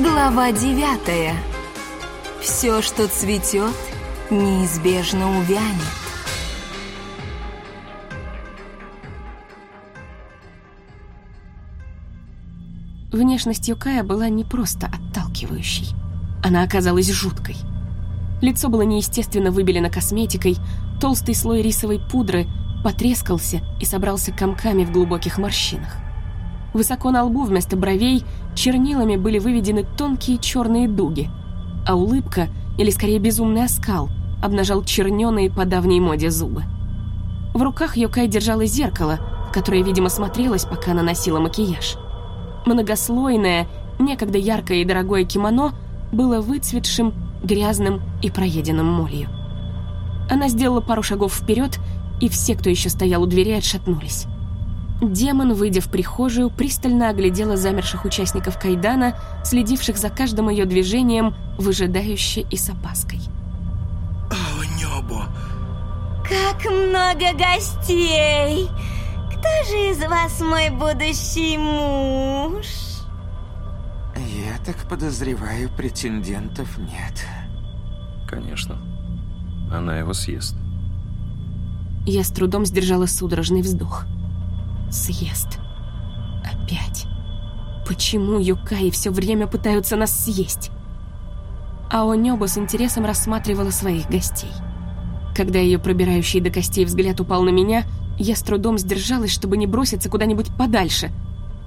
Глава девятая. Все, что цветет, неизбежно увянет. Внешность Юкая была не просто отталкивающей. Она оказалась жуткой. Лицо было неестественно выбелено косметикой, толстый слой рисовой пудры потрескался и собрался комками в глубоких морщинах. Высоко на лбу вместо бровей чернилами были выведены тонкие черные дуги, а улыбка, или скорее безумный оскал, обнажал черненые по давней моде зубы. В руках Йокай держала зеркало, в которое, видимо, смотрелась, пока она носила макияж. Многослойное, некогда яркое и дорогое кимоно было выцветшим, грязным и проеденным молью. Она сделала пару шагов вперед, и все, кто еще стоял у двери, отшатнулись. Демон, выйдя в прихожую, пристально оглядела замерших участников Кайдана, следивших за каждым ее движением, выжидающе и с опаской. О, небо! Как много гостей! Кто же из вас мой будущий муж? Я так подозреваю, претендентов нет. Конечно. Она его съест. Я с трудом сдержала судорожный вздох. Съест. Опять. Почему Юкаи все время пытаются нас съесть? А Онёба с интересом рассматривала своих гостей. Когда ее пробирающий до костей взгляд упал на меня, я с трудом сдержалась, чтобы не броситься куда-нибудь подальше,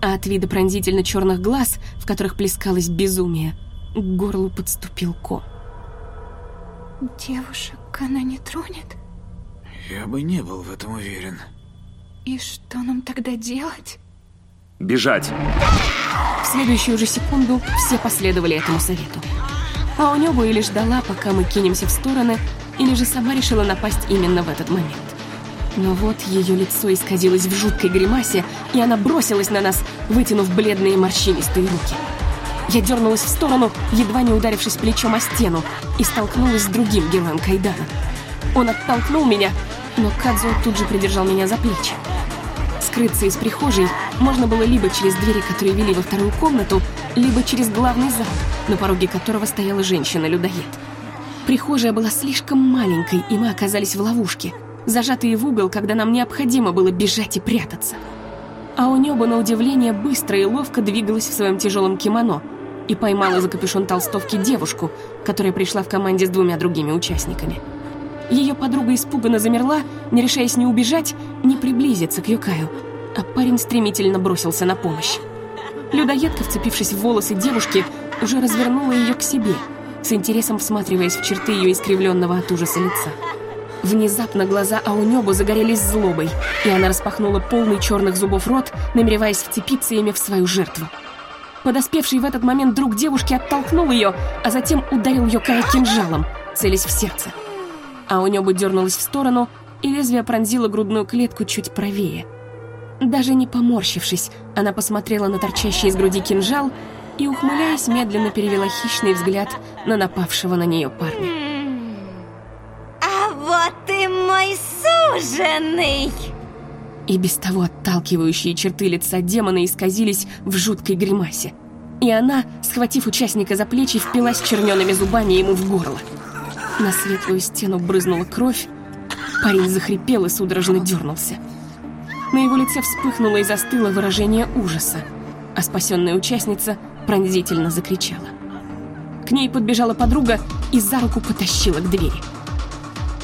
а от вида пронзительно черных глаз, в которых плескалось безумие, к горлу подступил ком. Девушек она не тронет? Я бы не был в этом уверен. И что нам тогда делать? Бежать! В следующую же секунду все последовали этому совету. А у него или ждала, пока мы кинемся в стороны, или же сама решила напасть именно в этот момент. Но вот ее лицо исказилось в жуткой гримасе, и она бросилась на нас, вытянув бледные морщинистые руки. Я дернулась в сторону, едва не ударившись плечом о стену, и столкнулась с другим героем Кайдана. Он оттолкнул меня, но Кадзо тут же придержал меня за плечи. Скрыться из прихожей можно было либо через двери, которые вели во вторую комнату, либо через главный зал, на пороге которого стояла женщина-людоед. Прихожая была слишком маленькой, и мы оказались в ловушке, зажатые в угол, когда нам необходимо было бежать и прятаться. А у неба, на удивление, быстро и ловко двигалась в своем тяжелом кимоно и поймала за капюшон толстовки девушку, которая пришла в команде с двумя другими участниками. Ее подруга испуганно замерла, не решаясь ни убежать, ни приблизиться к Юкаю, а парень стремительно бросился на помощь. Людоедка, вцепившись в волосы девушки, уже развернула ее к себе, с интересом всматриваясь в черты ее искривленного от ужаса лица. Внезапно глаза Аунёбу загорелись злобой, и она распахнула полный черных зубов рот, намереваясь вцепиться ими в свою жертву. Подоспевший в этот момент друг девушки оттолкнул ее, а затем ударил Йокая кинжалом, целясь в сердце. Аунёбу дернулась в сторону, и лезвие пронзило грудную клетку чуть правее. Даже не поморщившись, она посмотрела на торчащий из груди кинжал и, ухмыляясь, медленно перевела хищный взгляд на напавшего на нее парня. А вот и мой суженый! И без того отталкивающие черты лица демона исказились в жуткой гримасе. И она, схватив участника за плечи, впилась чернеными зубами ему в горло. На светлую стену брызнула кровь, парень захрипел и судорожно дернулся. На его лице вспыхнуло и застыло выражение ужаса, а спасенная участница пронзительно закричала. К ней подбежала подруга и за руку потащила к двери.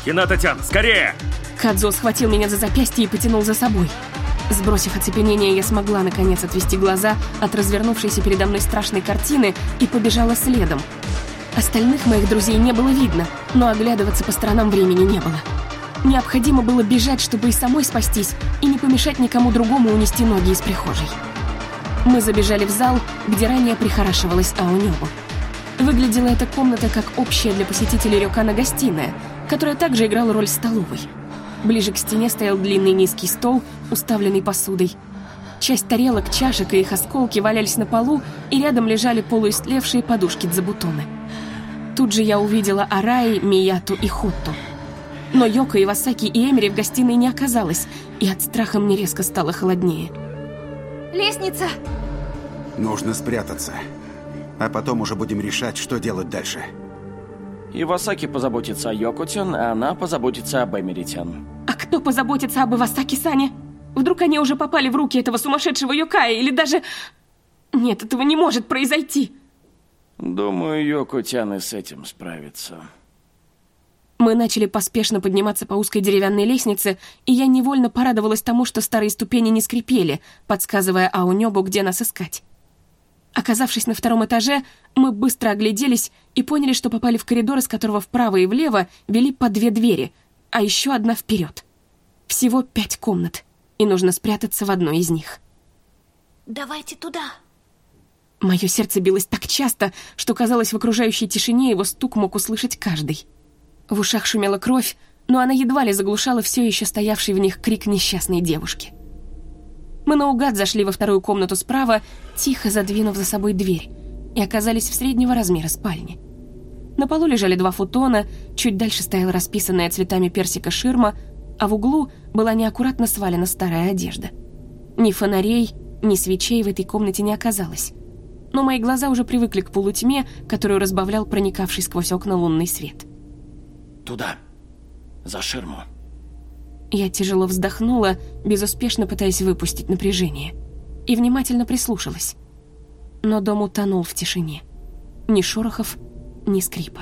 Хинататян, скорее! Кадзо схватил меня за запястье и потянул за собой. Сбросив оцепенение, я смогла наконец отвести глаза от развернувшейся передо мной страшной картины и побежала следом. Остальных моих друзей не было видно, но оглядываться по сторонам времени не было. Необходимо было бежать, чтобы и самой спастись, и не помешать никому другому унести ноги из прихожей. Мы забежали в зал, где ранее прихорашивалась Аунёбу. Выглядела эта комната как общая для посетителей Рёкана гостиная, которая также играла роль столовой. Ближе к стене стоял длинный низкий стол, уставленный посудой. Часть тарелок, чашек и их осколки валялись на полу, и рядом лежали полуистлевшие подушки дзабутоны. Тут же я увидела Араи, Мияту и Хотту. Но Йока, Ивасаки и Эмери в гостиной не оказалось, и от страха мне резко стало холоднее. Лестница! Нужно спрятаться. А потом уже будем решать, что делать дальше. Ивасаки позаботится о Йокутян, а она позаботится об Эмеритян. А кто позаботится об Ивасаки-сане? Вдруг они уже попали в руки этого сумасшедшего Йокая или даже... Нет, этого не может произойти. Думаю, Йокутян и с этим справится. Мы начали поспешно подниматься по узкой деревянной лестнице, и я невольно порадовалась тому, что старые ступени не скрипели, подсказывая Аунёбу, где нас искать. Оказавшись на втором этаже, мы быстро огляделись и поняли, что попали в коридор, из которого вправо и влево вели по две двери, а еще одна вперед. Всего пять комнат, и нужно спрятаться в одной из них. Давайте туда. Мое сердце билось так часто, что казалось, в окружающей тишине его стук мог услышать каждый. В ушах шумела кровь, но она едва ли заглушала все еще стоявший в них крик несчастной девушки. Мы наугад зашли во вторую комнату справа, тихо задвинув за собой дверь, и оказались в среднего размера спальне. На полу лежали два футона, чуть дальше стояла расписанная цветами персика ширма, а в углу была неаккуратно свалена старая одежда. Ни фонарей, ни свечей в этой комнате не оказалось. Но мои глаза уже привыкли к полутьме, которую разбавлял проникавший сквозь окна лунный свет. Туда. За ширму. Я тяжело вздохнула, безуспешно пытаясь выпустить напряжение, и внимательно прислушалась. Но дом утонул в тишине. Ни шорохов, ни скрипа.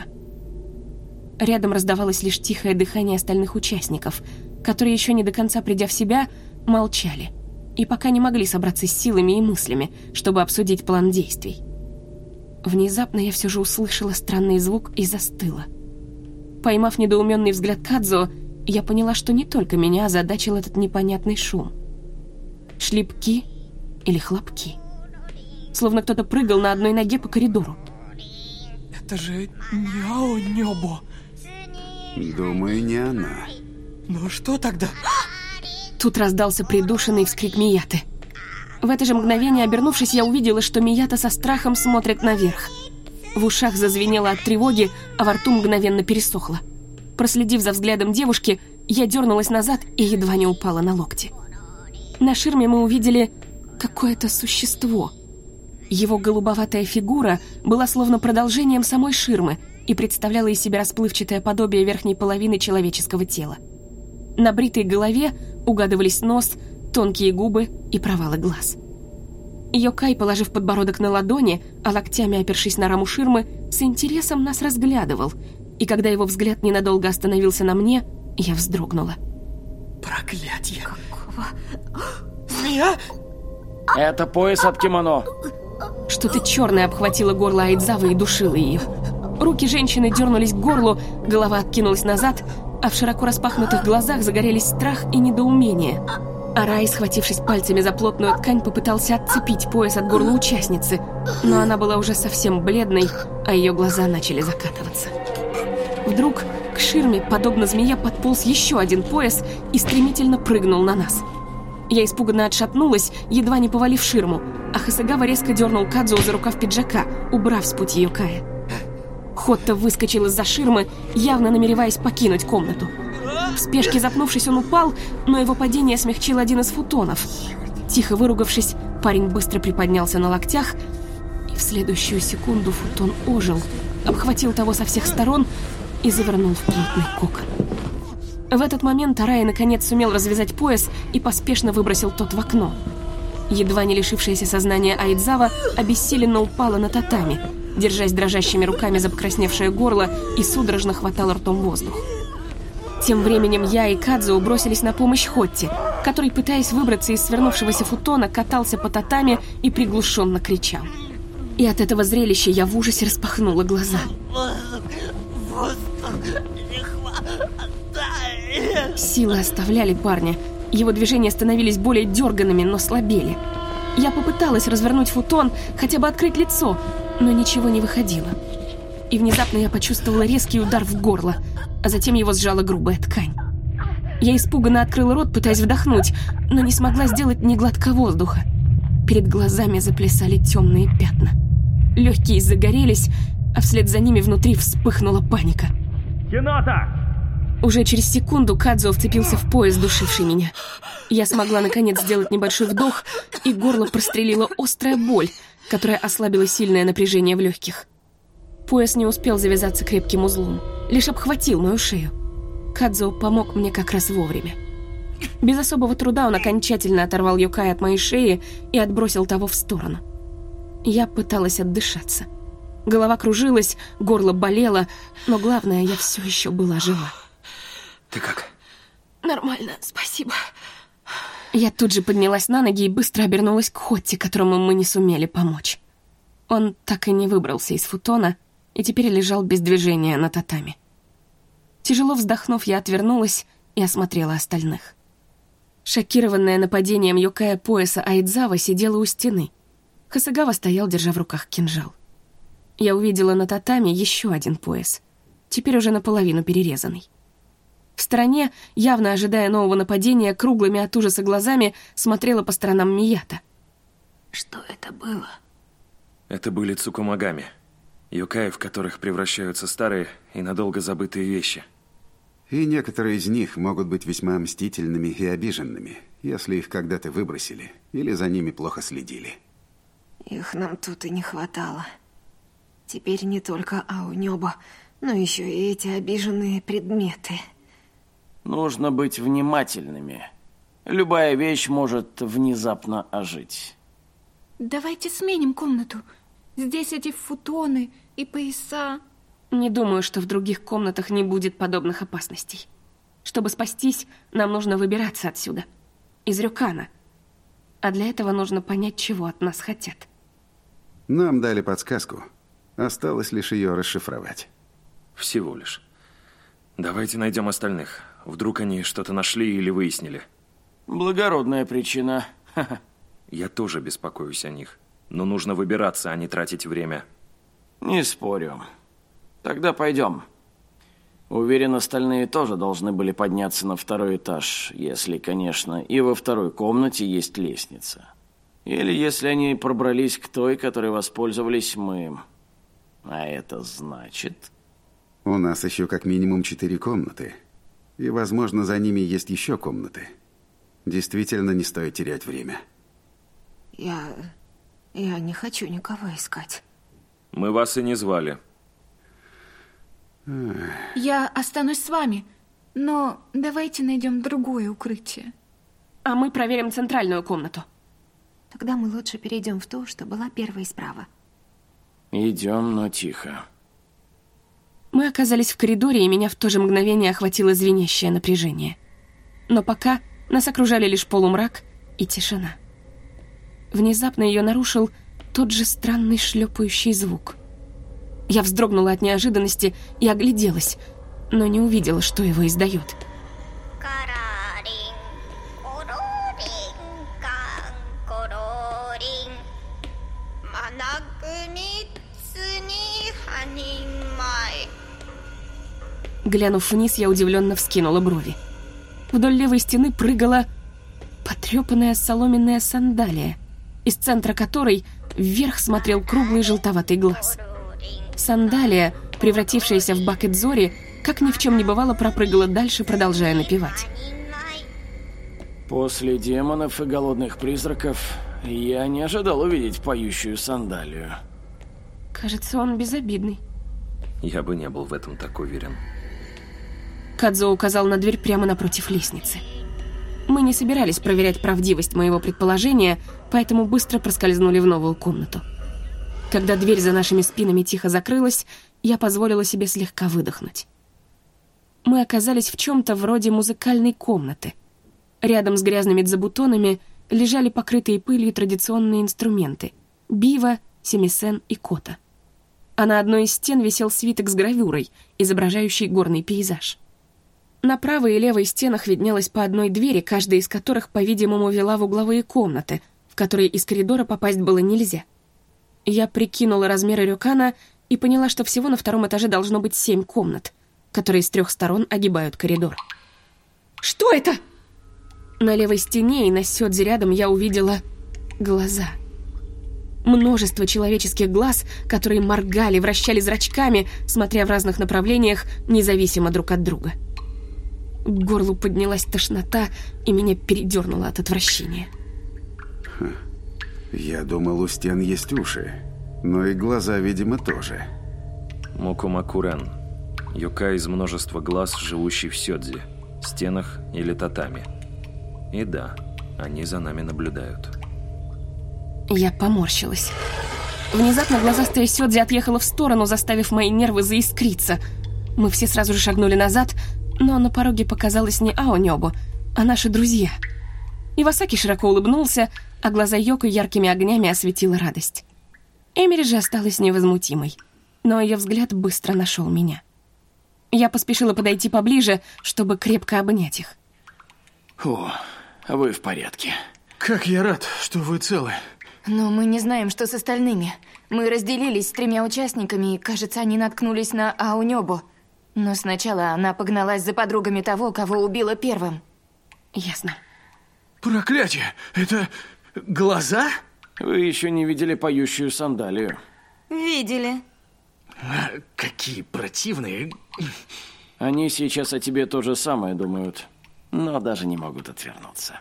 Рядом раздавалось лишь тихое дыхание остальных участников, которые, еще не до конца придя в себя, молчали и пока не могли собраться с силами и мыслями, чтобы обсудить план действий. Внезапно я все же услышала странный звук и застыла. Поймав недоуменный взгляд Кадзо, я поняла, что не только меня озадачил этот непонятный шум. Шлепки или хлопки. Словно кто-то прыгал на одной ноге по коридору. Это же Няо Небо. Думаю, не она. Ну что тогда? Тут раздался придушенный вскрик Мияты. В это же мгновение, обернувшись, я увидела, что Мията со страхом смотрит наверх. В ушах зазвенело от тревоги, а во рту мгновенно пересохло. Проследив за взглядом девушки, я дернулась назад и едва не упала на локти. На ширме мы увидели какое-то существо. Его голубоватая фигура была словно продолжением самой ширмы и представляла из себя расплывчатое подобие верхней половины человеческого тела. На бритой голове угадывались нос, тонкие губы и провалы глаз. Йокай, положив подбородок на ладони, а локтями опершись на раму ширмы, с интересом нас разглядывал, и когда его взгляд ненадолго остановился на мне, я вздрогнула. Проклятье. Какого? Змея? Это пояс от кимоно. Что-то черное обхватило горло Айдзавы и душило ее. Руки женщины дернулись к горлу, голова откинулась назад, а в широко распахнутых глазах загорелись страх и недоумение. Арай, схватившись пальцами за плотную ткань, попытался отцепить пояс от горла участницы, но она была уже совсем бледной, а ее глаза начали закатываться. Вдруг к ширме, подобно змея, подполз еще один пояс и стремительно прыгнул на нас. Я испуганно отшатнулась, едва не повалив ширму, а Хасагава резко дернул Кадзу за рукав пиджака, убрав с пути Юкая. Хотто выскочил из-за ширмы, явно намереваясь покинуть комнату. В спешке запнувшись, он упал, но его падение смягчил один из футонов. Тихо выругавшись, парень быстро приподнялся на локтях, и в следующую секунду футон ожил, обхватил того со всех сторон и завернул в плотный кокон. В этот момент Арай наконец сумел развязать пояс и поспешно выбросил тот в окно. Едва не лишившаяся сознания Айдзава обессиленно упала на татами, держась дрожащими руками за покрасневшее горло и судорожно хватала ртом воздух. Тем временем я и Кадзу бросились на помощь Хотти, который, пытаясь выбраться из свернувшегося футона, катался по татами и приглушенно кричал. И от этого зрелища я в ужасе распахнула глаза. Силы оставляли парня. Его движения становились более дерганными, но слабели. Я попыталась развернуть футон, хотя бы открыть лицо, но ничего не выходило. И внезапно я почувствовала резкий удар в горло, а затем его сжала грубая ткань. Я испуганно открыла рот, пытаясь вдохнуть, но не смогла сделать ни глотка воздуха. Перед глазами заплясали темные пятна. Легкие загорелись, а вслед за ними внутри вспыхнула паника. Кинота! Уже через секунду Кадзо вцепился в пояс, душивший меня. Я смогла наконец сделать небольшой вдох, и горло прострелила острая боль, которое ослабило сильное напряжение в легких. Пояс не успел завязаться крепким узлом, лишь обхватил мою шею. Кадзо помог мне как раз вовремя. Без особого труда он окончательно оторвал Юкай от моей шеи и отбросил того в сторону. Я пыталась отдышаться. Голова кружилась, горло болело, но главное, я все еще была жива. Ты как? Нормально, спасибо. Я тут же поднялась на ноги и быстро обернулась к Хотти, которому мы не сумели помочь. Он так и не выбрался из футона и теперь лежал без движения на татами. Тяжело вздохнув, я отвернулась и осмотрела остальных. Шокированная нападением Юкая пояса Айдзава сидела у стены. Хасагава стоял, держа в руках кинжал. Я увидела на татами еще один пояс, теперь уже наполовину перерезанный. В стороне, явно ожидая нового нападения, круглыми от ужаса глазами смотрела по сторонам Мията. Что это было? Это были цукумагами. Юкаи, в которых превращаются старые и надолго забытые вещи. И некоторые из них могут быть весьма мстительными и обиженными, если их когда-то выбросили или за ними плохо следили. Их нам тут и не хватало. Теперь не только Аунёба, но еще и эти обиженные предметы. Нужно быть внимательными. Любая вещь может внезапно ожить. Давайте сменим комнату. Здесь эти футоны и пояса. Не думаю, что в других комнатах не будет подобных опасностей. Чтобы спастись, нам нужно выбираться отсюда. Из Рюкана. А для этого нужно понять, чего от нас хотят. Нам дали подсказку. Осталось лишь ее расшифровать. Всего лишь. Давайте найдем остальных. Вдруг они что-то нашли или выяснили. Благородная причина. Я тоже беспокоюсь о них. Но нужно выбираться, а не тратить время. Не спорю. Тогда пойдем. Уверен, остальные тоже должны были подняться на второй этаж, если, конечно, и во второй комнате есть лестница. Или если они пробрались к той, которой воспользовались мы. А это значит... У нас еще как минимум четыре комнаты. И, возможно, за ними есть еще комнаты. Действительно, не стоит терять время. Я... я не хочу никого искать. Мы вас и не звали. Я останусь с вами, но давайте найдем другое укрытие. А мы проверим центральную комнату. Тогда мы лучше перейдем в ту, что была первой справа. Идем, но тихо. Мы оказались в коридоре, и меня в то же мгновение охватило звенящее напряжение. Но пока нас окружали лишь полумрак и тишина. Внезапно ее нарушил тот же странный шлепающий звук. Я вздрогнула от неожиданности и огляделась, но не увидела, что его издает. Глянув вниз, я удивленно вскинула брови. Вдоль левой стены прыгала потрепанная соломенная сандалия, из центра которой вверх смотрел круглый желтоватый глаз. Сандалия, превратившаяся в бакет-зори, как ни в чем не бывало, пропрыгала дальше, продолжая напевать. После демонов и голодных призраков я не ожидал увидеть поющую сандалию. Кажется, он безобидный. Я бы не был в этом так уверен. Кадзо указал на дверь прямо напротив лестницы. Мы не собирались проверять правдивость моего предположения, поэтому быстро проскользнули в новую комнату. Когда дверь за нашими спинами тихо закрылась, я позволила себе слегка выдохнуть. Мы оказались в чем-то вроде музыкальной комнаты. Рядом с грязными дзабутонами лежали покрытые пылью традиционные инструменты — бива, семисен и кота. А на одной из стен висел свиток с гравюрой, изображающий горный пейзаж. На правой и левой стенах виднелось по одной двери, каждая из которых, по-видимому, вела в угловые комнаты, в которые из коридора попасть было нельзя. Я прикинула размеры рюкана и поняла, что всего на втором этаже должно быть семь комнат, которые с трех сторон огибают коридор. «Что это?» На левой стене и на сёдзе рядом я увидела глаза. Множество человеческих глаз, которые моргали, вращали зрачками, смотря в разных направлениях, независимо друг от друга. К горлу поднялась тошнота, и меня передернуло от отвращения. Я думал, у стен есть уши. Но и глаза, видимо, тоже. Мокумакурен. Юка из множества глаз, живущий в Сёдзи, стенах или татами. И да, они за нами наблюдают. Я поморщилась. Внезапно глазастая Сёдзи отъехала в сторону, заставив мои нервы заискриться. Мы все сразу же шагнули назад, но на пороге показалось не Аонёбу, а наши друзья. Ивасаки широко улыбнулся, а глаза Йоко яркими огнями осветила радость. Эмери же осталась невозмутимой, но ее взгляд быстро нашел меня. Я поспешила подойти поближе, чтобы крепко обнять их. О, вы в порядке. Как я рад, что вы целы. Но мы не знаем, что с остальными. Мы разделились с тремя участниками, и, кажется, они наткнулись на Аунёбу. Но сначала она погналась за подругами того, кого убила первым. Ясно. Проклятие! Это глаза? Вы еще не видели поющую сандалию. Видели. А, какие противные. Они сейчас о тебе то же самое думают, но даже не могут отвернуться.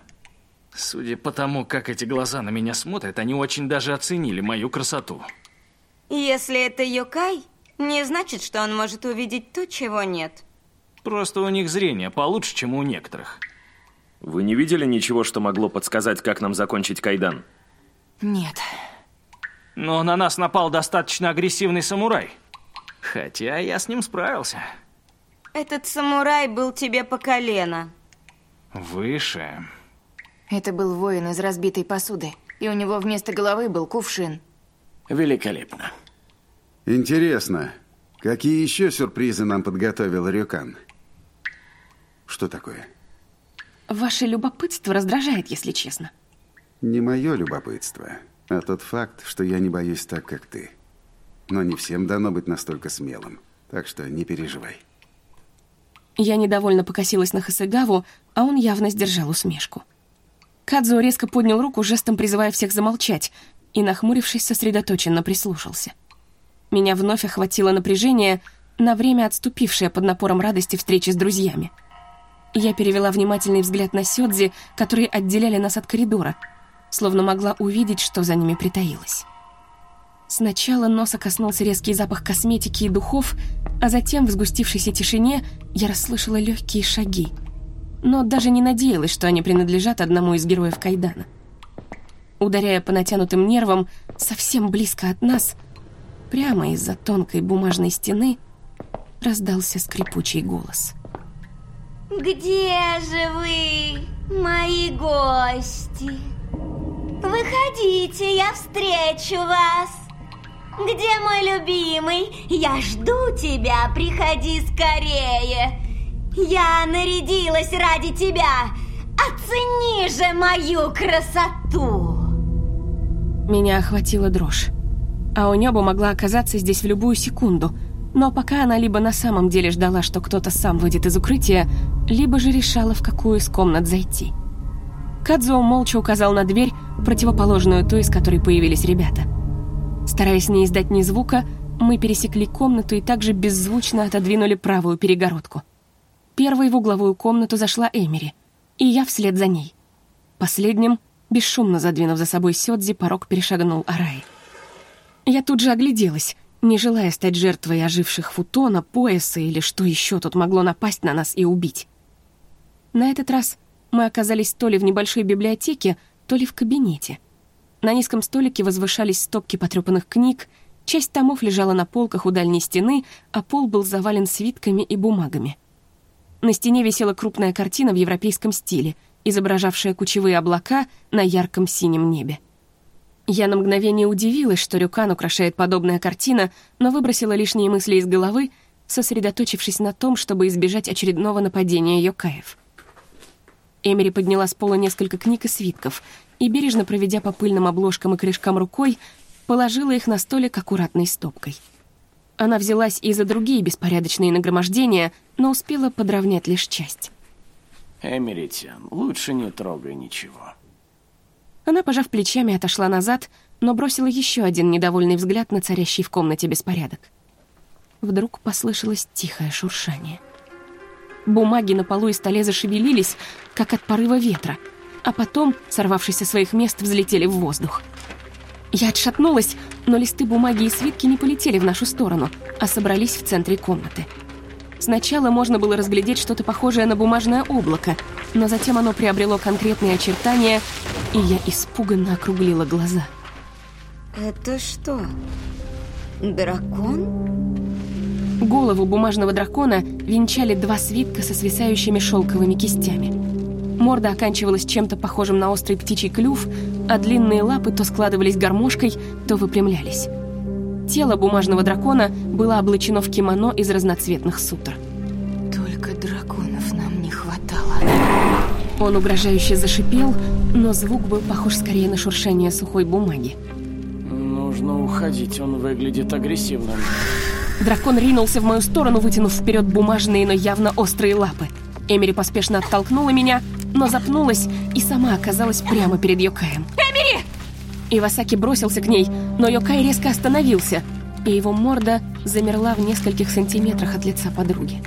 Судя по тому, как эти глаза на меня смотрят, они очень даже оценили мою красоту. Если это Йокай, не значит, что он может увидеть то, чего нет. Просто у них зрение получше, чем у некоторых. Вы не видели ничего, что могло подсказать, как нам закончить кайдан? Нет. Но на нас напал достаточно агрессивный самурай. Хотя я с ним справился. Этот самурай был тебе по колено. Выше. Это был воин из разбитой посуды, и у него вместо головы был кувшин. Великолепно. Интересно, какие еще сюрпризы нам подготовил Рюкан? Что такое? Ваше любопытство раздражает, если честно. Не мое любопытство, а тот факт, что я не боюсь так, как ты. Но не всем дано быть настолько смелым, так что не переживай. Я недовольно покосилась на Хасыгаву, а он явно сдержал усмешку. Кадзо резко поднял руку, жестом призывая всех замолчать, и, нахмурившись, сосредоточенно прислушался. Меня вновь охватило напряжение, на время отступившее под напором радости встречи с друзьями. Я перевела внимательный взгляд на Сёдзи, которые отделяли нас от коридора, словно могла увидеть, что за ними притаилось. Сначала носа коснулся резкий запах косметики и духов, а затем в сгустившейся тишине я расслышала легкие шаги — но даже не надеялась, что они принадлежат одному из героев Кайдана. Ударяя по натянутым нервам совсем близко от нас, прямо из-за тонкой бумажной стены раздался скрипучий голос. «Где же вы, мои гости? Выходите, я встречу вас!» Где мой любимый? Я жду тебя, приходи скорее. Я нарядилась ради тебя. Оцени же мою красоту. Меня охватила дрожь. А у неба могла оказаться здесь в любую секунду. Но пока она либо на самом деле ждала, что кто-то сам выйдет из укрытия, либо же решала, в какую из комнат зайти. Кадзо молча указал на дверь, противоположную той, из которой появились ребята. Стараясь не издать ни звука, мы пересекли комнату и также беззвучно отодвинули правую перегородку. Первой в угловую комнату зашла Эмери, и я вслед за ней. Последним, бесшумно задвинув за собой Сёдзи, порог перешагнул Арай. Я тут же огляделась, не желая стать жертвой оживших футона, пояса или что еще тут могло напасть на нас и убить. На этот раз мы оказались то ли в небольшой библиотеке, то ли в кабинете. На низком столике возвышались стопки потрепанных книг, часть томов лежала на полках у дальней стены, а пол был завален свитками и бумагами — на стене висела крупная картина в европейском стиле, изображавшая кучевые облака на ярком синем небе. Я на мгновение удивилась, что Рюкан украшает подобная картина, но выбросила лишние мысли из головы, сосредоточившись на том, чтобы избежать очередного нападения Йокаев. Эмери подняла с пола несколько книг и свитков и, бережно проведя по пыльным обложкам и корешкам рукой, положила их на столик аккуратной стопкой — она взялась и за другие беспорядочные нагромождения, но успела подровнять лишь часть. Эмеритян, лучше не трогай ничего. Она, пожав плечами, отошла назад, но бросила еще один недовольный взгляд на царящий в комнате беспорядок. Вдруг послышалось тихое шуршание. Бумаги на полу и столе зашевелились, как от порыва ветра, а потом, сорвавшись со своих мест, взлетели в воздух. Я отшатнулась, но листы бумаги и свитки не полетели в нашу сторону, а собрались в центре комнаты. Сначала можно было разглядеть что-то похожее на бумажное облако, но затем оно приобрело конкретные очертания, и я испуганно округлила глаза. Это что? Дракон? Голову бумажного дракона венчали два свитка со свисающими шелковыми кистями. Морда оканчивалась чем-то похожим на острый птичий клюв, а длинные лапы то складывались гармошкой, то выпрямлялись. Тело бумажного дракона было облачено в кимоно из разноцветных сутр. Только драконов нам не хватало. Он угрожающе зашипел, но звук был похож скорее на шуршание сухой бумаги. Нужно уходить, он выглядит агрессивным. Дракон ринулся в мою сторону, вытянув вперед бумажные, но явно острые лапы. Эмери поспешно оттолкнула меня, но запнулась и сама оказалась прямо перед Йокаем. Ивасаки бросился к ней, но Йокай резко остановился, и его морда замерла в нескольких сантиметрах от лица подруги.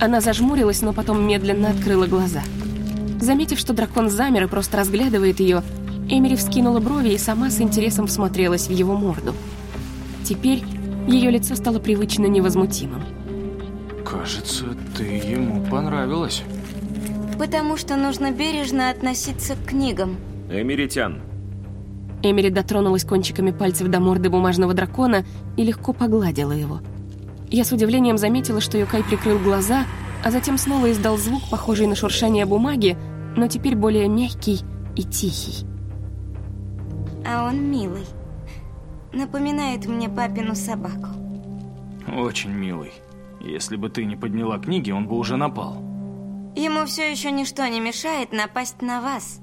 Она зажмурилась, но потом медленно открыла глаза. Заметив, что дракон замер и просто разглядывает ее, Эмери вскинула брови и сама с интересом всмотрелась в его морду. Теперь ее лицо стало привычно невозмутимым. Кажется, ты ему понравилась. Потому что нужно бережно относиться к книгам. Эмеритян, Эмери дотронулась кончиками пальцев до морды бумажного дракона и легко погладила его. Я с удивлением заметила, что Йокай прикрыл глаза, а затем снова издал звук, похожий на шуршание бумаги, но теперь более мягкий и тихий. А он милый. Напоминает мне папину собаку. Очень милый. Если бы ты не подняла книги, он бы уже напал. Ему все еще ничто не мешает напасть на вас.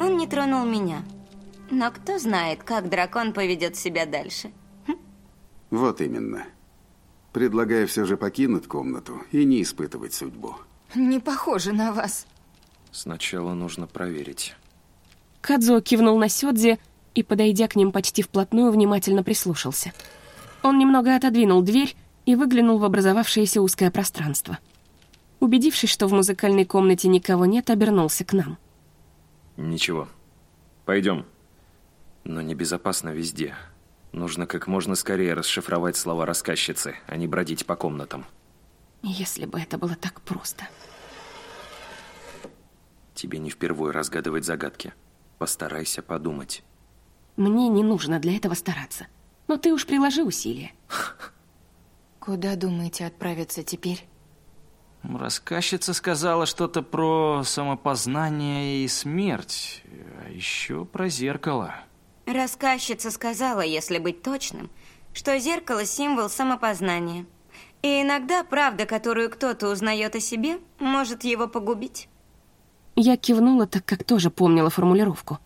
Он не тронул меня. Но кто знает, как дракон поведет себя дальше. Вот именно. Предлагаю все же покинуть комнату и не испытывать судьбу. Не похоже на вас. сначала нужно проверить. Кадзо кивнул на Сёдзи и, подойдя к ним почти вплотную, внимательно прислушался. Он немного отодвинул дверь и выглянул в образовавшееся узкое пространство. Убедившись, что в музыкальной комнате никого нет, обернулся к нам. Ничего. Пойдем. Но небезопасно везде. Нужно как можно скорее расшифровать слова рассказчицы, а не бродить по комнатам. Если бы это было так просто. Тебе не впервой разгадывать загадки. Постарайся подумать. Мне не нужно для этого стараться. Но ты уж приложи усилия. Куда думаете отправиться теперь? Рассказчица сказала что-то про самопознание и смерть, а еще про зеркало. Рассказчица сказала, если быть точным, что зеркало – символ самопознания. И иногда правда, которую кто-то узнает о себе, может его погубить. Я кивнула, так как тоже помнила формулировку.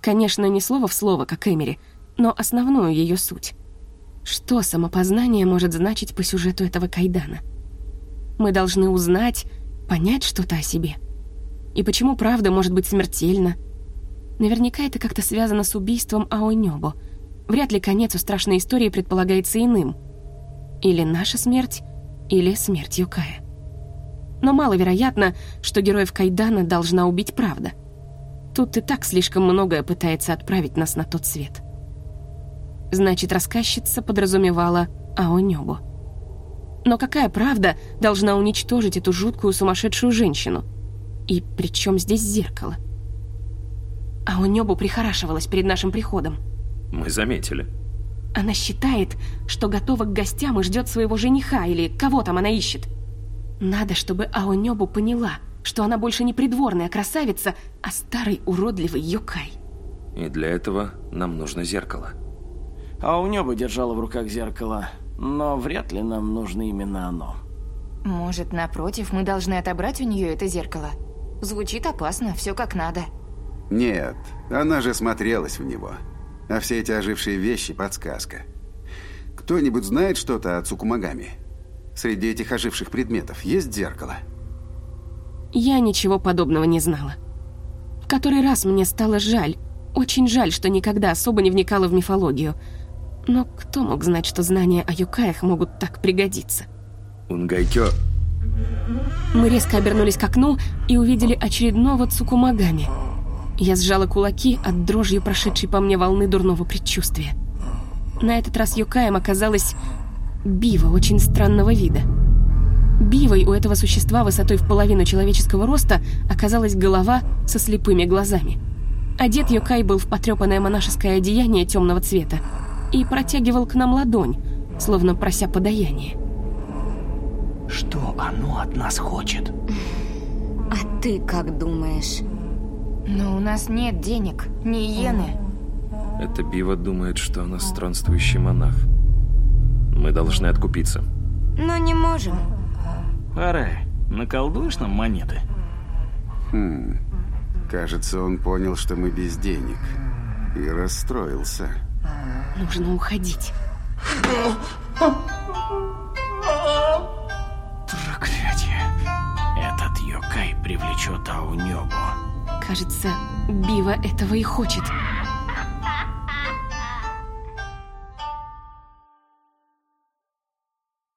Конечно, не слово в слово, как Эмери, но основную ее суть. Что самопознание может значить по сюжету этого кайдана? Мы должны узнать, понять что-то о себе. И почему правда может быть смертельна? Наверняка это как-то связано с убийством Аонёбо. Вряд ли конец у страшной истории предполагается иным. Или наша смерть, или смерть Юкая. Но маловероятно, что героев Кайдана должна убить правда. Тут и так слишком многое пытается отправить нас на тот свет. Значит, рассказчица подразумевала Аонёбо. Но какая правда должна уничтожить эту жуткую сумасшедшую женщину? И при чем здесь зеркало? А у Небу прихорашивалась перед нашим приходом. Мы заметили. Она считает, что готова к гостям и ждет своего жениха или кого там она ищет. Надо, чтобы Аонёбу поняла, что она больше не придворная красавица, а старый уродливый Йокай. И для этого нам нужно зеркало. А у небо держала в руках зеркало, но вряд ли нам нужно именно оно. Может, напротив, мы должны отобрать у нее это зеркало? Звучит опасно, все как надо. Нет, она же смотрелась в него. А все эти ожившие вещи – подсказка. Кто-нибудь знает что-то о Цукумагами? Среди этих оживших предметов есть зеркало? Я ничего подобного не знала. В который раз мне стало жаль, очень жаль, что никогда особо не вникала в мифологию. Но кто мог знать, что знания о юкаях могут так пригодиться? Унгайкё... Мы резко обернулись к окну и увидели очередного Цукумагами. Я сжала кулаки от дрожью прошедшей по мне волны дурного предчувствия. На этот раз Юкаем оказалась бива очень странного вида. Бивой у этого существа высотой в половину человеческого роста оказалась голова со слепыми глазами. Одет Юкай был в потрепанное монашеское одеяние темного цвета и протягивал к нам ладонь, словно прося подаяние. Что оно от нас хочет? А ты как думаешь? Но у нас нет денег, ни иены. Эта Бива думает, что она странствующий монах. Мы должны откупиться. Но не можем. Арай, наколдуешь нам монеты? Хм. Кажется, он понял, что мы без денег. И расстроился. Нужно уходить. Проклятие. Этот Йокай привлечет Аунёбу. Кажется, Бива этого и хочет.